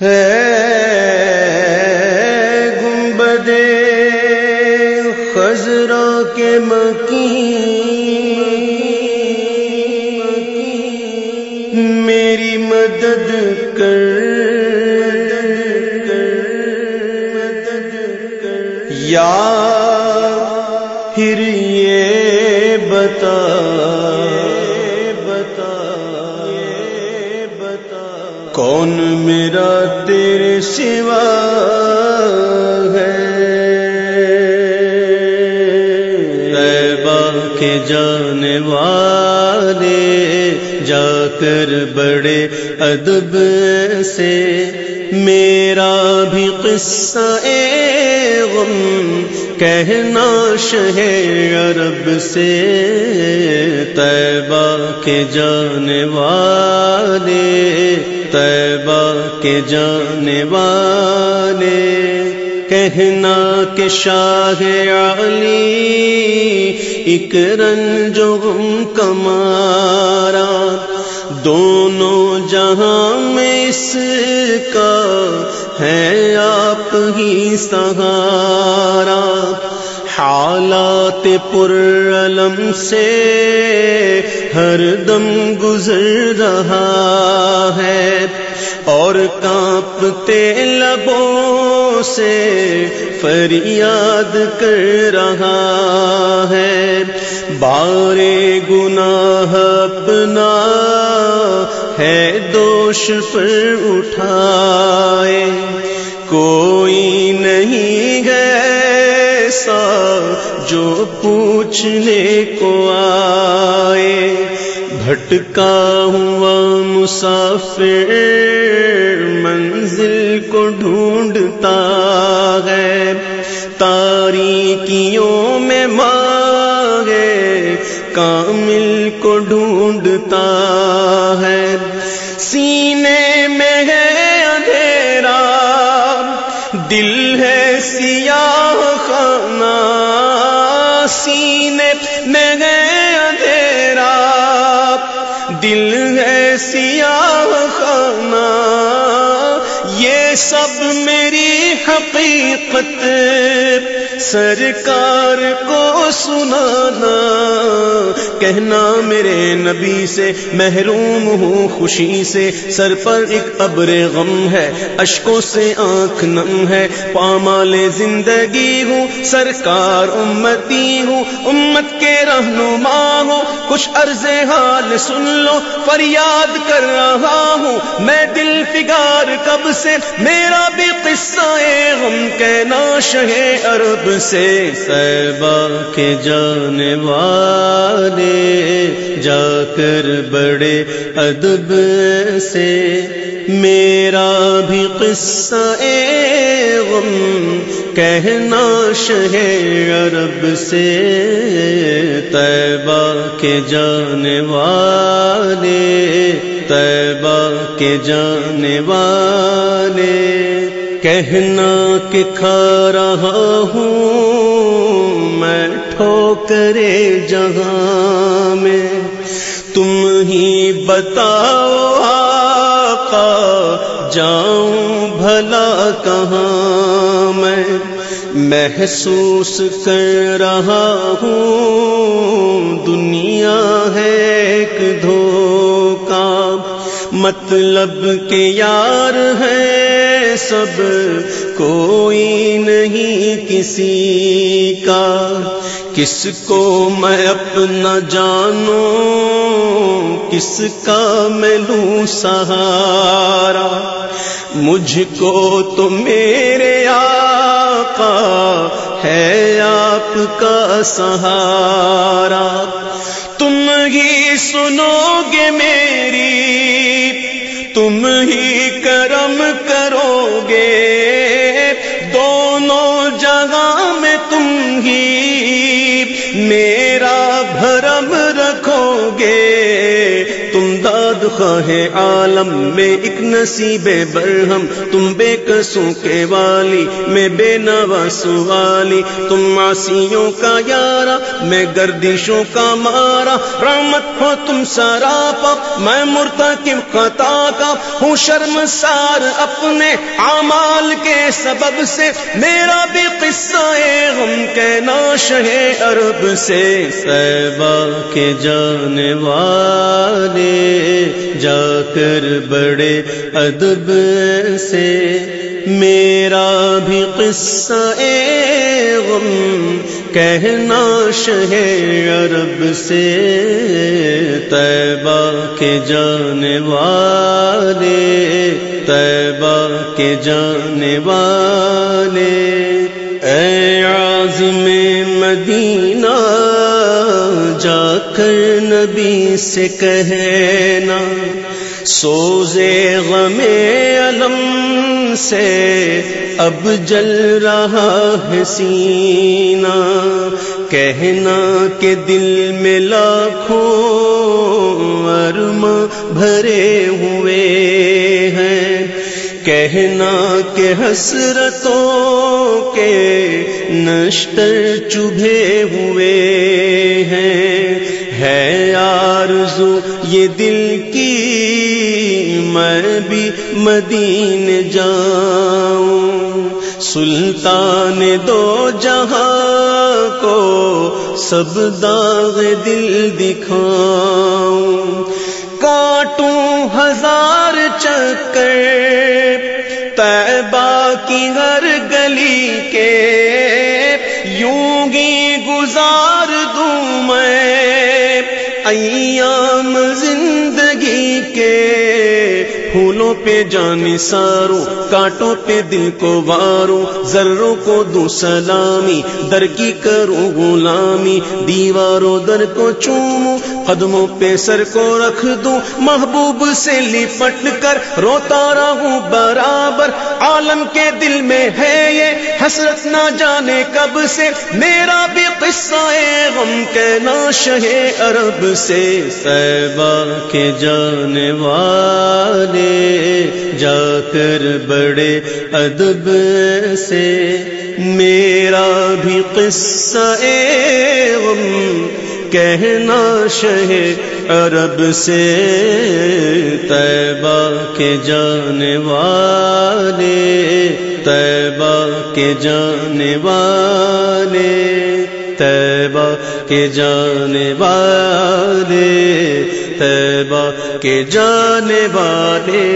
ہے گنبد خزرا کے مکی میری مدد کر۔ یا کون میرا تیرے سوا ہے؟ کے جانے والے جا کر بڑے ادب سے میرا بھی قصہ اے غم کہنا شہ عرب سے طیبہ کے جانے والے، طیبہ کے جانے والے۔ کہنا کہ شاہ علی ایک غم کمارا دونوں جہاں میں اس کا ہے آپ ہی سہارا۔ حالات پر علم سے ہر دم گزر رہا ہے۔ اور کانپتے لبوں سے فریاد کر رہا ہے۔ بارے گناہ اپنا ہے دوش پر اٹھائے۔ کوئی نہیں ایسا جو پوچھنے کو آئے۔ بھٹکا ہوا مسافر منزل کو ڈھونڈتا ہے۔ تاریکیوں میں مانگے کامل کو ڈھونڈتا ہے۔ سینے میں ہے اندھیرا، دل ہے سیاہ خانہ۔ سینے میں ہے اندھیرا دل ہے سیاہ خانہ یہ سب میری حقیقت سرکار کو سنانا کہنا میرے نبی سے، محروم ہوں خوشی سے۔ سر پر ایک ابر غم ہے، اشکوں سے آنکھ نم ہے۔ پامال زندگی ہوں، سرکار امتی ہوں۔ امت کے رہنما ہوں۔ کچھ عرض حال سن لو، فریاد کر رہا ہوں۔ میں دل فگار کب سے، میرا بھی قصہ غم کہنا شہ عرب سے۔ سیبا کے جانے والے جا کر بڑے ادب سے۔ میرا بھی قصہ غم، کہنا شہ عرب سے۔ طیبہ کے جانے والے، طیبہ کے جانے والے۔ کہنا کہ کھا رہا ہوں میں ٹھوکرے جہاں میں۔ تم ہی بتاؤ آقا، جاؤں بھلا کہاں میں۔ محسوس کر رہا ہوں، دنیا ہے ایک دھوکا مطلب کے یار ہے سب کوئی نہیں کسی کا۔ کس کو میں اپنا جانوں، کس کا میں لوں سہارا؟ مجھ کو تو میرے آقا ہے آپ کا سہارا۔ تم ہی سنو گے میری، تم ہی ہی خواہ عالم میں ایک نصیب برہم، تم بے قصوں کے والی، میں بے نواسو والی۔ تم معصیوں کا یارا میں گردشوں کا مارا رحمت ہو تم سارا پا میں مرتا کم خطا کا ہوں شرم سار اپنے اعمال کے سبب سے میرا بھی قصہ غم کہنا شہ عرب سے، سیبا کے جانے والے۔ جا کر بڑے ادب سے، میرا بھی قصہ غم، کہنا شہ عرب سے، طیبہ کے جانے والے، طیبہ کے جانے والے۔ اے عظم مدینہ نبی سے کہنا، سوزے غم علم سے اب جل رہا ہے سینہ۔ کہنا کہ دل میں لاکھوں ارم بھرے ہوئے ہیں۔ کہنا کہ حسرتوں کے نشتر چبھے ہوئے ہیں۔ ہے آرزو یہ دل کی میں بھی مدین جاؤں۔ سلطان دو جہاں کو سب داغ دل دکھاؤں۔ کاٹوں ہزار چکر تیبا کی ہر گلی کے ایام زندگی کے پھولوں پہ جانی سارو کانٹوں پہ دل کو وارو ذروں کو دو سلامی، در کی کروں غلامی، دیواروں در کو چوموں، قدموں پہ سر کو رکھ دوں، محبوب سے لپٹ کر روتا رہوں برابر۔ عالم کے دل میں ہے یہ حسرت، نہ جانے کب سے میرا بھی قصہ غم کہنا شہ عرب سے سیبا کے جانے والے۔ جا کر بڑے ادب سے، میرا بھی قصہ غم، کہنا شہ عرب سے، طیبہ کے جانے والے، طیبہ کے جانے والے، طیبہ کے جانے والے طیبہ کے جانے والے۔